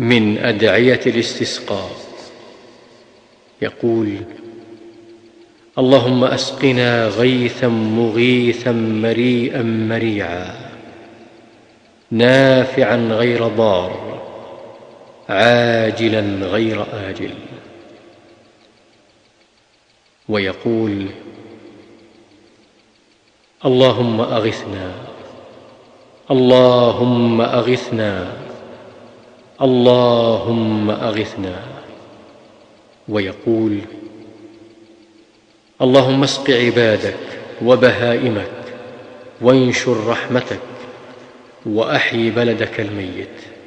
من أدعية الاستسقاء. يقول اللهم أسقنا غيثا مغيثا مريئا مريعا نافعا غير ضار عاجلا غير آجل. ويقول اللهم أغثنا اللهم أغثنا اللهم أغثنا. ويقول اللهم اسق عبادك وبهائمك وانشر رحمتك واحي بلدك الميت.